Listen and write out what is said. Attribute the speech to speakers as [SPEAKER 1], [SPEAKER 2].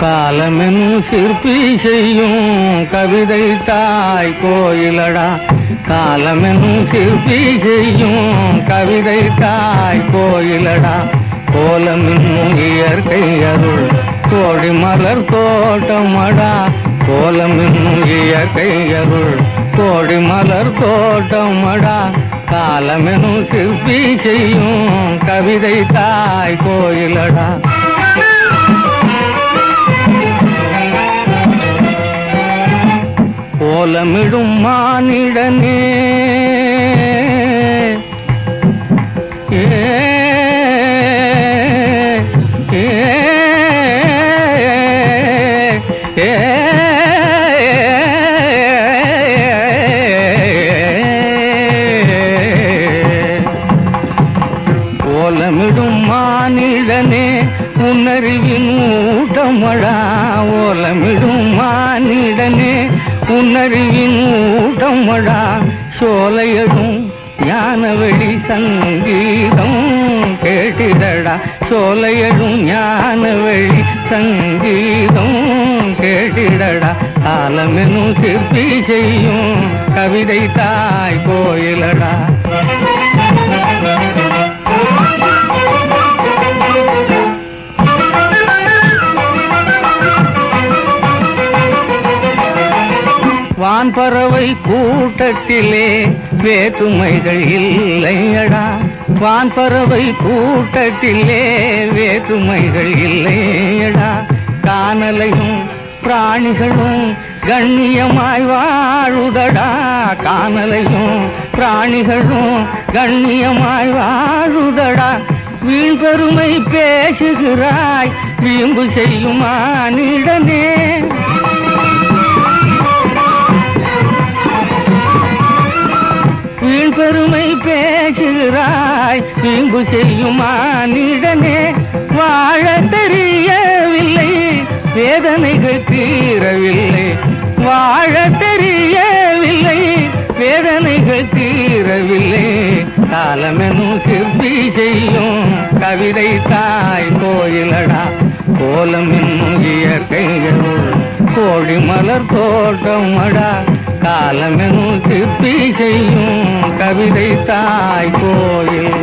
[SPEAKER 1] காலமென் சிற்பி செய்யும் கவிதை தாய் கோயிலடா. காலமென் சிற்பி செய்யும் கவிதை தாய் கோயிலடா. கோலமென்னும் இயற்கை அருள் கோடி மலர் தோட்டமடா. கோலமென்னும் இயற்கை அருள் கோடி மலர் தோட்டமடா. காலமெனும் சிற்பி செய்யும் கவிதை தாய் கோயிலடா. தமிழும் மானிடனே. ஓலமிடும் மானிடனே உன்னறிவின் ஊட்டமழா. ஓலமிடும் மானிடனே உன்னறிவின் ஊட்டமடா சோலையடும் ஞானவெளி சங்கீதம் கேட்டிடடா. சோலையடும் ஞானவெளி சங்கீதம் கேட்டிடடா. காலமெனும் சிற்பி செய்யும் கவிதை தாய் கோயிலடா. வான்பறவை கூட்டத்திலே வேற்றுமைகள் இல்லையடா. வான் பறவை கூட்டத்திலே வேற்றுமைகள் இல்லையடா. காணலையும் பிராணிகளும் கண்ணியமாய் வாழுதடா. காணலையும் பிராணிகளும் கண்ணியமாய் வாழுதடா. வீண் பெருமை பேசுகிறாய் வீம்பு செய்யுமா நிடனே. பெருமை பேசுகிறாய். வீம்பு செய்யுமா நிடனே வாழ தெரியவில்லை. வேதனைகள் தீரவில்லை. வாழ தெரியவில்லை. வேதனைகள் தீரவில்லை. காலமெனும் சிற்பி செய்யும் கவிதை தாய் கோயிலடா. கோலம் என்னும் இயற்கைகளுள் கோடி மலர் தோட்டம் அடா காலமெனும் சிற்பி செய்யும் கவிதை தாய் கோயில்.